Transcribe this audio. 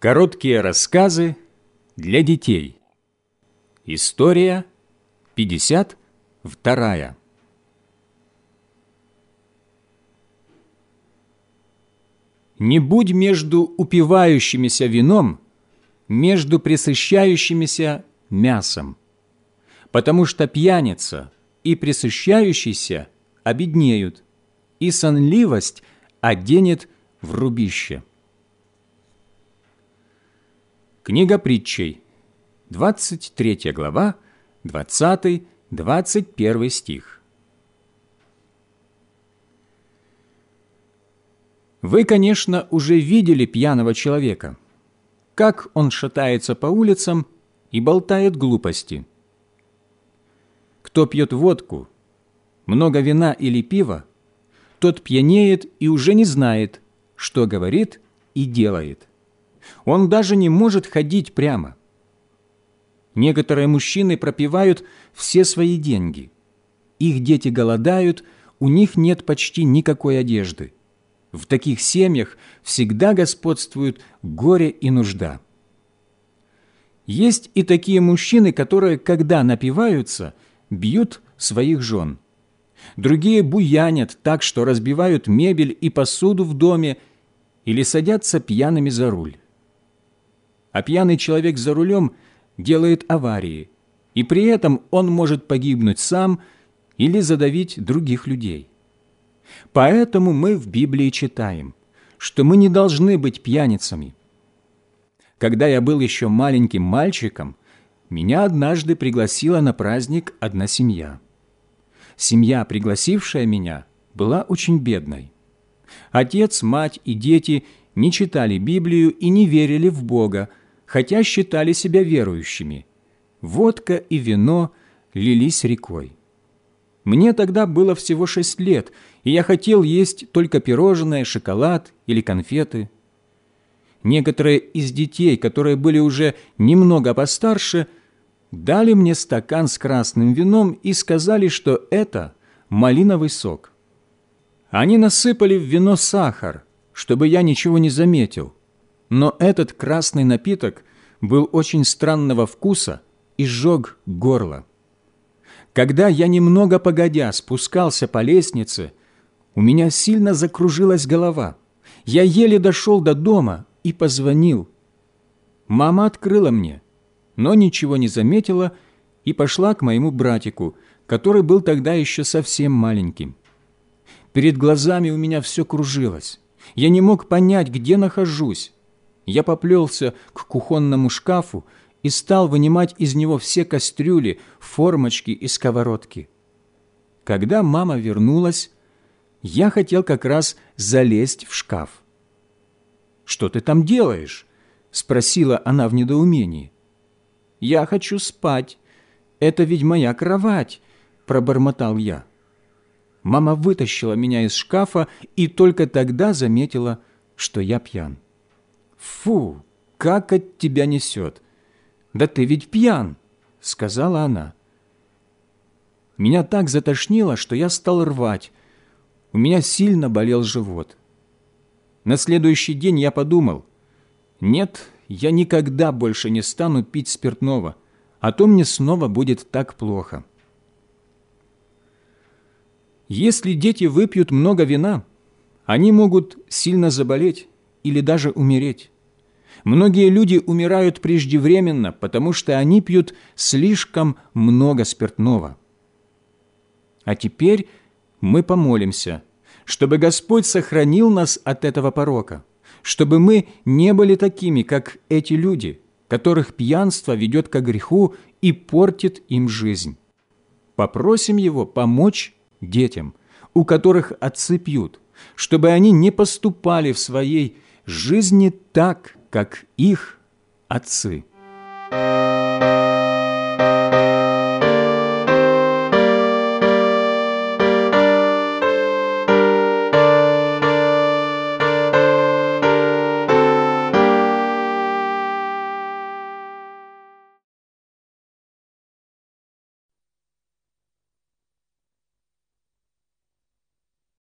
Короткие рассказы для детей. История 52. Не будь между упивающимися вином, между пресыщающимися мясом, потому что пьяница и пресыщающийся обеднеют, и сонливость оденет в рубище. Книга притчей, 23 глава, 20-21 стих. Вы, конечно, уже видели пьяного человека, как он шатается по улицам и болтает глупости. Кто пьет водку, много вина или пива, тот пьянеет и уже не знает, что говорит и делает. Он даже не может ходить прямо. Некоторые мужчины пропивают все свои деньги. Их дети голодают, у них нет почти никакой одежды. В таких семьях всегда господствуют горе и нужда. Есть и такие мужчины, которые, когда напиваются, бьют своих жен. Другие буянят так, что разбивают мебель и посуду в доме или садятся пьяными за руль а пьяный человек за рулем делает аварии, и при этом он может погибнуть сам или задавить других людей. Поэтому мы в Библии читаем, что мы не должны быть пьяницами. Когда я был еще маленьким мальчиком, меня однажды пригласила на праздник одна семья. Семья, пригласившая меня, была очень бедной. Отец, мать и дети не читали Библию и не верили в Бога, хотя считали себя верующими. Водка и вино лились рекой. Мне тогда было всего шесть лет, и я хотел есть только пирожное, шоколад или конфеты. Некоторые из детей, которые были уже немного постарше, дали мне стакан с красным вином и сказали, что это малиновый сок. Они насыпали в вино сахар, чтобы я ничего не заметил, но этот красный напиток был очень странного вкуса и сжег горло. Когда я немного погодя спускался по лестнице, у меня сильно закружилась голова. Я еле дошел до дома и позвонил. Мама открыла мне, но ничего не заметила и пошла к моему братику, который был тогда еще совсем маленьким. Перед глазами у меня все кружилось. Я не мог понять, где нахожусь я поплелся к кухонному шкафу и стал вынимать из него все кастрюли, формочки и сковородки. Когда мама вернулась, я хотел как раз залезть в шкаф. «Что ты там делаешь?» – спросила она в недоумении. «Я хочу спать. Это ведь моя кровать», – пробормотал я. Мама вытащила меня из шкафа и только тогда заметила, что я пьян. «Фу, как от тебя несет! Да ты ведь пьян!» — сказала она. Меня так затошнило, что я стал рвать. У меня сильно болел живот. На следующий день я подумал, нет, я никогда больше не стану пить спиртного, а то мне снова будет так плохо. Если дети выпьют много вина, они могут сильно заболеть, или даже умереть. Многие люди умирают преждевременно, потому что они пьют слишком много спиртного. А теперь мы помолимся, чтобы Господь сохранил нас от этого порока, чтобы мы не были такими, как эти люди, которых пьянство ведет к греху и портит им жизнь. Попросим Его помочь детям, у которых отцы пьют, чтобы они не поступали в своей жизни так, как их отцы.